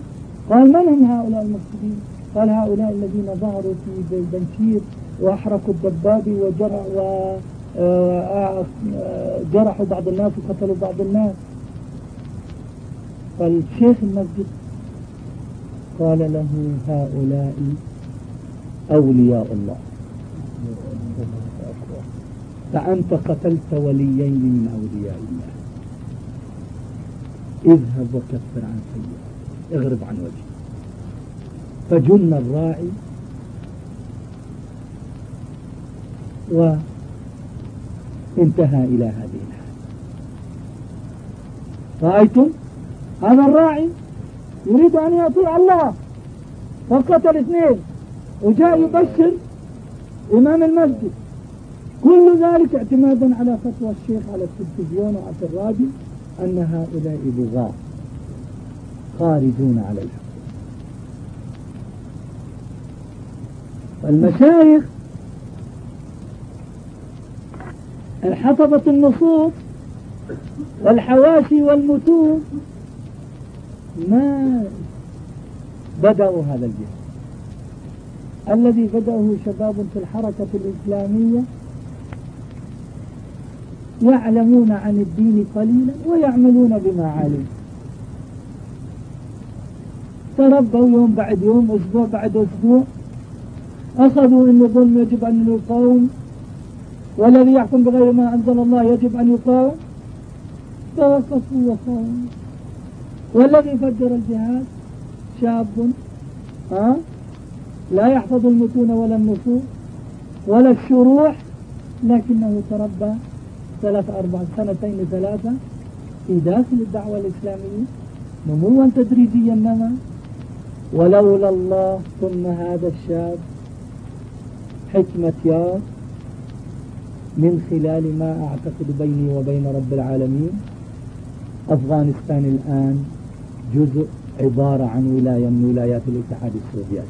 قال من هم هؤلاء المفسدين؟ قال هؤلاء الذين ظهروا في البنشير وأحرقوا الدبابي وجرح وجرحوا بعض الناس وقتلوا بعض الناس. فالشيخ المسجد قال له هؤلاء أولياء الله. فأنت قتلت وليين من أولياء الله. اذهب وكفر عن سيئات اغرب عن وجهك. فجن الراعي وانتهى إلى هذه الحال. رأيتم؟ هذا الراعي يريد أن يطيع الله. فقتل اثنين وجاء يبشر إمام المسجد. كل ذلك اعتمادا على فتوى الشيخ على التلفزيون وعلى الراديو أن هؤلاء بغاة خارجون على الحق. والمشايخ الحفظة النصوص والحواشي والمتون ما بدأوا هذا الجهاد الذي بدأه شباب في الحركة الإسلامية يعلمون عن الدين قليلا ويعملون بما علم تربوا يوم بعد يوم أسبوع بعد أسبوع. أخذوا أن الظلم يجب أن يقاوم. والذي يحكم بغير ما أنزل الله يجب أن يقاوم. توقفوا وقاوموا. والذي فجر الجهاد شاب ها؟ لا يحفظ المتون ولا النصوص ولا الشروح لكنه تربى ثلاث أربع سنتين ثلاثة في داخل الدعوة الإسلامية نموا تدريجيا نما. ولولا الله ثم هذا الشاب. حكمة يار من خلال ما أعتقد بيني وبين رب العالمين. أفغانستان الآن. جزء عبارة عن ولاية من ولايات الاتحاد السوفيتي.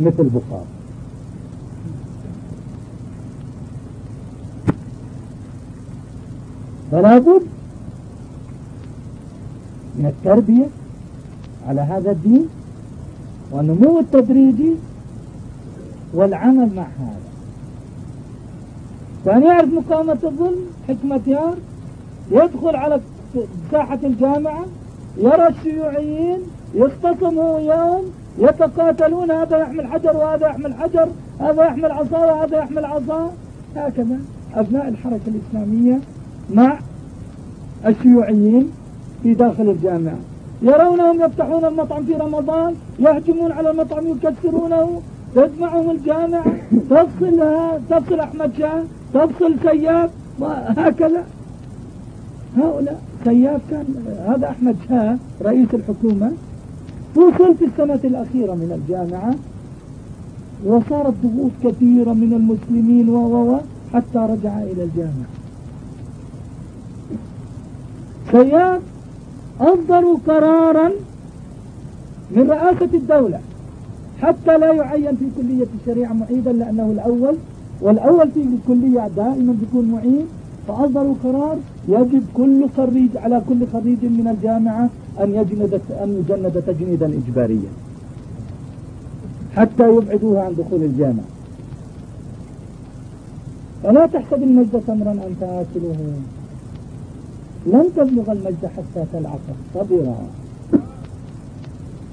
مثل بخار. فلا بد من التربية على هذا الدين والنمو التدريجي والعمل مع هذا. كان يعرف مقاومة الظلم حكمة يار يدخل على ساحة الجامعة يرى الشيوعيين يختصموا يوم يتقاتلون هذا يحمل حجر وهذا يحمل حجر هذا يحمل عصا وهذا يحمل عصا هكذا أبناء الحركة الإسلامية مع الشيوعيين في داخل الجامعة. يرونهم يفتحون المطعم في رمضان يهجمون على المطعم يكسرونه تجمعهم الجامعة. تفصلها تفصل أحمد شاه تفصل سياف هكذا هؤلاء سياف كان هذا أحمد شاه رئيس الحكومة وصل في السنة الأخيرة من الجامعة وصارت ضغوط كثيرة من المسلمين و حتى رجع إلى الجامعة. سياف أصدروا قرارا من رئاسة الدولة حتى لا يعين في كلية الشريعة معيدا لأنه الأول والأول في الكلية دائما يكون معين فأصدروا قرار يجب كل خريج على كل خريج من الجامعة أن يجند أن يجند تجنيدا إجباريا حتى يبعدوه عن دخول الجامعة. فلا تحسب المجد تمرا أنت آكله لن تبلغ المجد حتى تلعق صبرا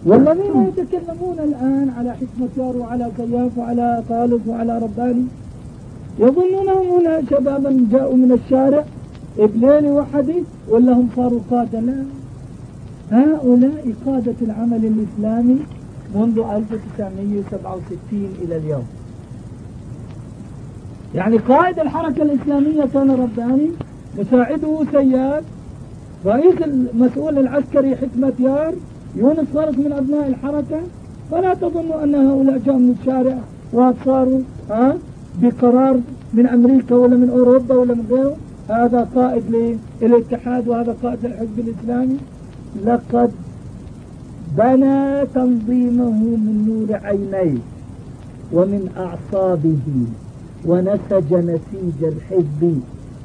والذين يتكلمون الآن على حكمة يار وعلى كياف وعلى طالب وعلى رباني يظنونهم هنا شبابا جاءوا من الشارع ابنين وحدي ولا هم صاروا قادة لا هؤلاء قادة العمل الإسلامي منذ 1967 إلى اليوم. يعني قائد الحركة الإسلامية كان رباني مساعده سياد رئيس المسؤول العسكري حكمة يار يونس فارس من أبناء الحركة. فلا تظنوا أن هؤلاء جاءوا من الشارع وصاروا ها؟ بقرار من أمريكا ولا من أوروبا ولا من غيره. هذا قائد للاتحاد وهذا قائد للحزب الإسلامي. لقد بنى تنظيمه من نور عينيه ومن أعصابه ونسج نسيج الحزب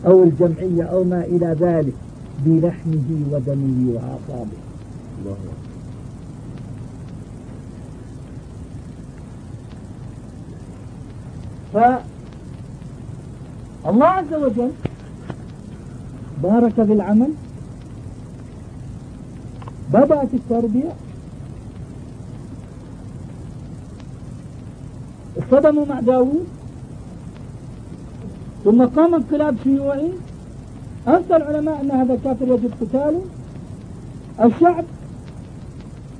أو الجمعية أو ما إلى ذلك بلحمه ودمه وأعصابه. الله عز وجل بارك في العمل. بدأت التربية. اصطدموا مع داوود. ثم قام انقلاب شيوعي. أفتى العلماء أن هذا كافر يجب قتاله. الشعب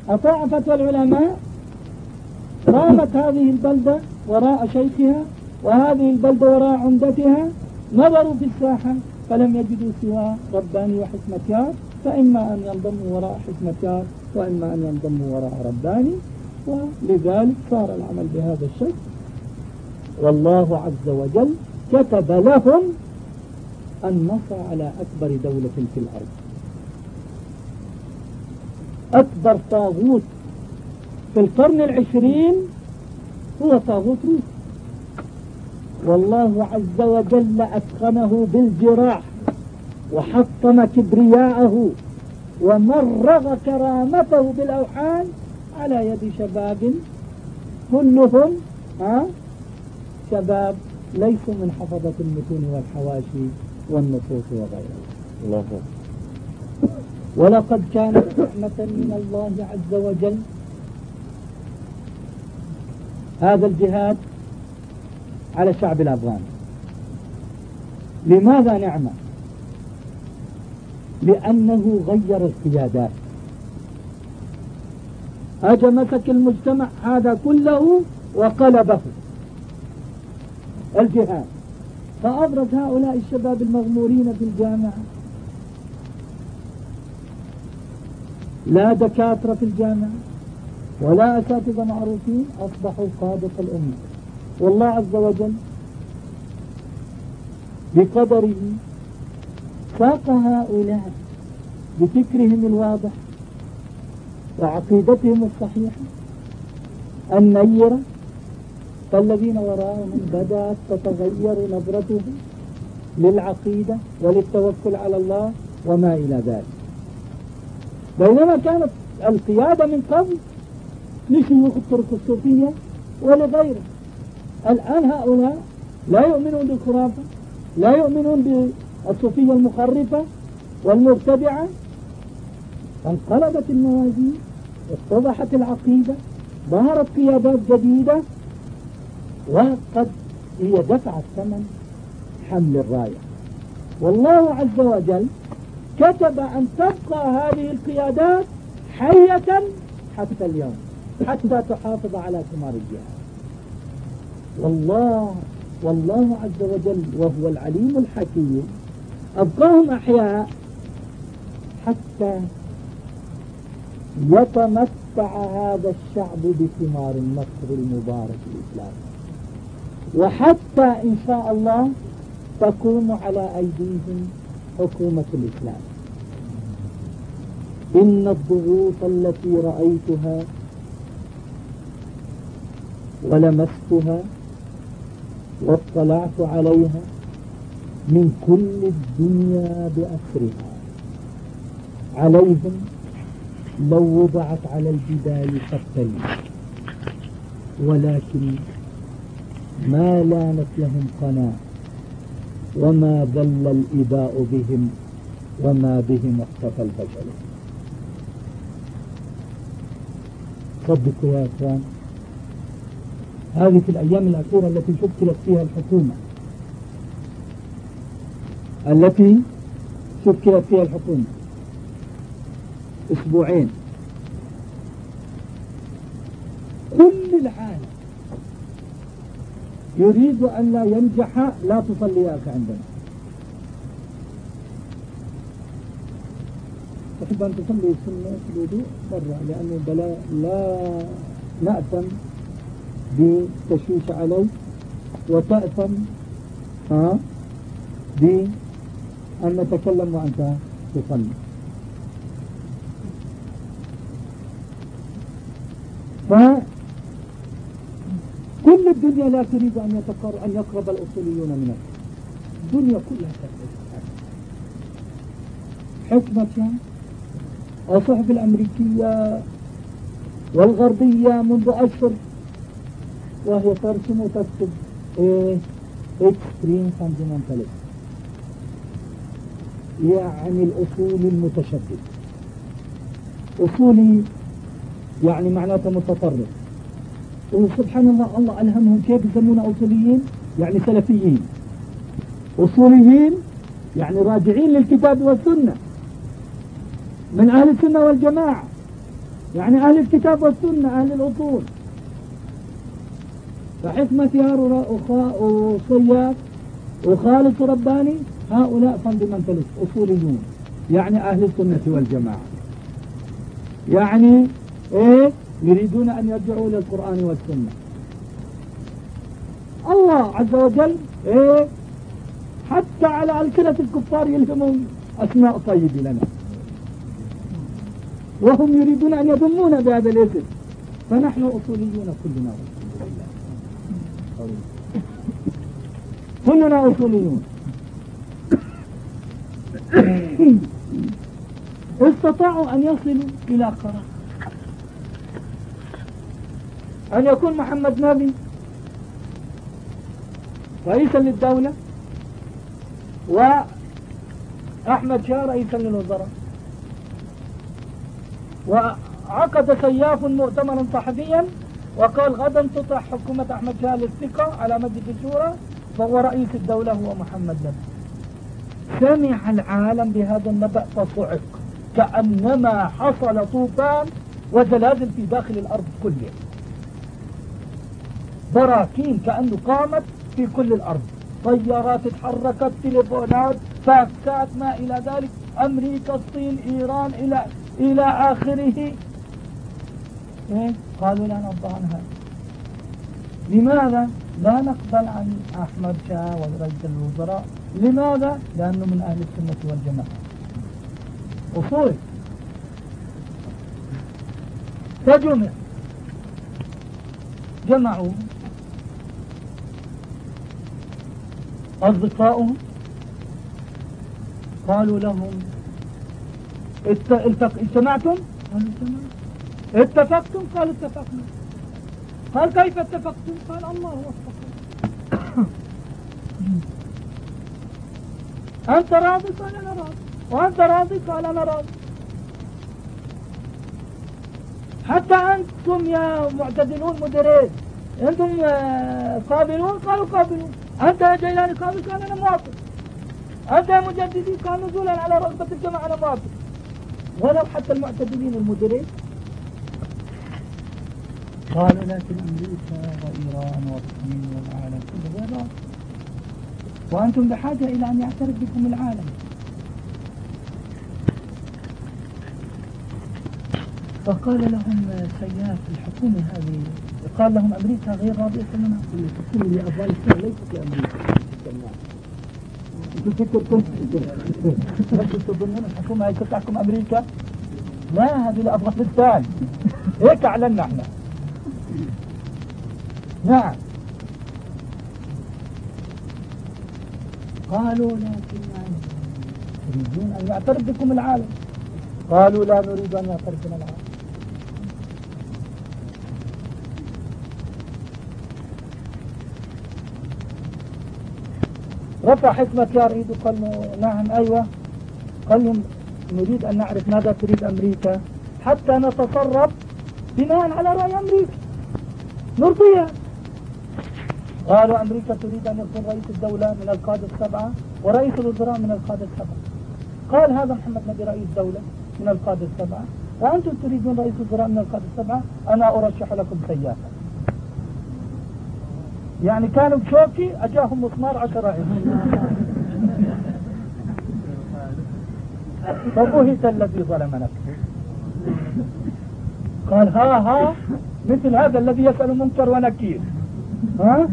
أطاع فتوى العلماء. قامت هذه البلدة وراء شيخها وهذه البلدة وراء عمدتها. نظروا في الساحة. فلم يجدوا سوى رباني وحكمة يار فإما أن ينضموا وراء حكمة يار وإما أن ينضموا وراء رباني. ولذلك صار العمل بهذا الشكل. والله عز وجل كتب لهم النصر على أكبر دولة في الأرض. أكبر طاغوت في القرن العشرين هو طاغوت روس والله عز وجل أتقنه بالجراح وحطم كبرياءه ومرغ كرامته بالأوحال على يد شباب كلهم ها؟ شباب ليسوا من حفظة المتون والحواشي والنصوص وغيرها. الله. ولقد كانت نعمة من الله عز وجل. هذا الجهاد على الشعب الأفغاني لماذا نعمة؟ لأنه غير القيادات. أجى مسك المجتمع هذا كله وقلبه. الجهاد. فأبرز هؤلاء الشباب المغمورين في الجامعة. لا دكاترة في الجامعة ولا أساتذة معروفين أصبحوا قادة الأمة. والله عز وجل بقدره ساق هؤلاء بفكرهم الواضح وعقيدتهم الصحيحة النيرة فالذين وراءهم بدأت تتغير نظرتهم للعقيدة وللتوكل على الله وما إلى ذلك. بينما كانت القيادة من قبل لشيوخ الطرق الصوفية ولغيره الآن هؤلاء لا يؤمنون بالخرافة لا يؤمنون بالصوفية المخرفة والمبتدعة. انقلبت الموازين اتضحت العقيدة ظهرت قيادات جديدة وقد هي دفع الثمن حمل الراية. والله عز وجل كتب أن تبقى هذه القيادات حية حتى اليوم حتى تحافظ على ثمار الجهاد. والله والله عز وجل وهو العليم الحكيم. أبقاهم أحياء حتى يتمتع هذا الشعب بثمار النصر المبارك الإسلامي وحتى إن شاء الله تقوم على أيديهم حكومة الإسلام. إن الضغوط التي رأيتها ولمستها واطلعت عليها من كل الدنيا بأسرها عليهم لو وضعت على الجبال قتلوا ولكن ما لانت لهم قناة. وما ذل الإباء بهم وما بهم اختفى الفشل صدقوا يا أخوان. هذه في الأيام الأخيرة التي شكلت فيها الحكومة. التي شكلت فيها الحكومة. أسبوعين. كل العالم يريد أن لا ينجح لا تصلي يا أخي عندنا. تحب أن تصلي السنة في الوضوء؟ برا لأنه لا نأثم بتشويش عليك وتأثم ها؟ بأن نتكلم وأنت تصلي فكل الدنيا لا تريد أن أن يقرب الأصوليون من الدنيا كلها حكمة الصحف الأمريكية والغربية منذ أشهر وهي ترسم وتكتب extreme fundamentalist. يعني الأصول المتشدد. أصولي يعني معناته متطرف. وسبحان الله الله ألهمهم كيف يسمون أصوليين؟ يعني سلفيين. أصوليين يعني راجعين للكتاب والسنة. من أهل السنة والجماعة. يعني أهل الكتاب والسنة أهل الأصول. فحكمة يار وصياد وخالد رباني هؤلاء فاندمنتالست أصوليون يعني أهل السنة والجماعة. يعني إيه؟ يريدون أن يرجعوا إلى القرآن والسنة. الله عز وجل إيه؟ حتى على ألسنة الكفار يلهمون أسماء طيب لنا. وهم يريدون أن يضمون بهذا الاسم. فنحن أصوليون كلنا كلنا أصوليون. استطاعوا أن يصلوا إلى قرار أن يكون محمد نبي. رئيسا للدولة. وأحمد شاه رئيسا للوزراء. وعقد سياف مؤتمرا صحفيا. وقال غدا تطرح حكومة أحمد شاه للثقة على مجلس الشورى فهو رئيس الدولة هو محمد نبي سمع العالم بهذا النبأ فصعق كأنما حصل طوفان وزلازل في داخل الأرض كلها براكين كأنه قامت في كل الأرض. طيارات تحركت تليفونات فاكسات ما إلى ذلك أمريكا الصين إيران إلى إلى آخره؟ قالوا لا نرضى عن هذا. لماذا لا نقبل عن أحمد شاه ورئيس الوزراء؟ لماذا؟ لأنه من أهل السنة والجماعة. أصول. فجمع جمعوا. أصدقائهم قالوا لهم اجتمعتم قالوا اجتمعتم اتفقتم؟ قالوا اتفقنا. قال كيف اتفقتم؟ قال الله وفقكم. أنت راضي؟ قال أنا راضي. وأنت راضي؟ قال أنا راضي. حتى أنتم يا معتدلون مديرين. أنتم آه، قابلون؟ قالوا قابلون. أنت يا جيلاني قابل؟ قال أنا موافق. أنت يا مجددي قال نزولا على رغبة الجماعة أنا موافق. ولو حتى المعتدلين المديرين قالوا لكن أمريكا وإيران والصين والعالم كله غير وأنتم بحاجة إلى أن يعترف بكم العالم. فقال لهم سياف الحكومة هذه. قال لهم أمريكا غير راضية منها الحكومة اللي أفغانستان ليست لأمريكا أنتم تظنون الحكومة هي تحكم أمريكا لا هذه لأفغانستان هيك أعلنا إحنا. نعم. قالوا لكن تريدون أن يعترف بكم العالم. قالوا لا نريد أن يعترف بنا العالم. رفع حكمة يا ريد قال نعم أيوة. قال لهم نريد أن نعرف ماذا تريد أمريكا حتى نتصرف بناء على رأي أمريكا. نرضيها. قالوا أمريكا تريد أن يكون رئيس الدولة من القادة السبعة ورئيس الوزراء من القادة السبعة. قال هذا محمد نبي رئيس دولة من القادة السبعة. وأنتم تريدون رئيس وزراء من القادة السبعة؟ أنا أرشح لكم سياسة يعني كانوا بشوكي أجاهم مسمار عشرة فبهت الذي ظلم نفسه قال ها ها مثل هذا الذي يسأل منكر ونكير. ها؟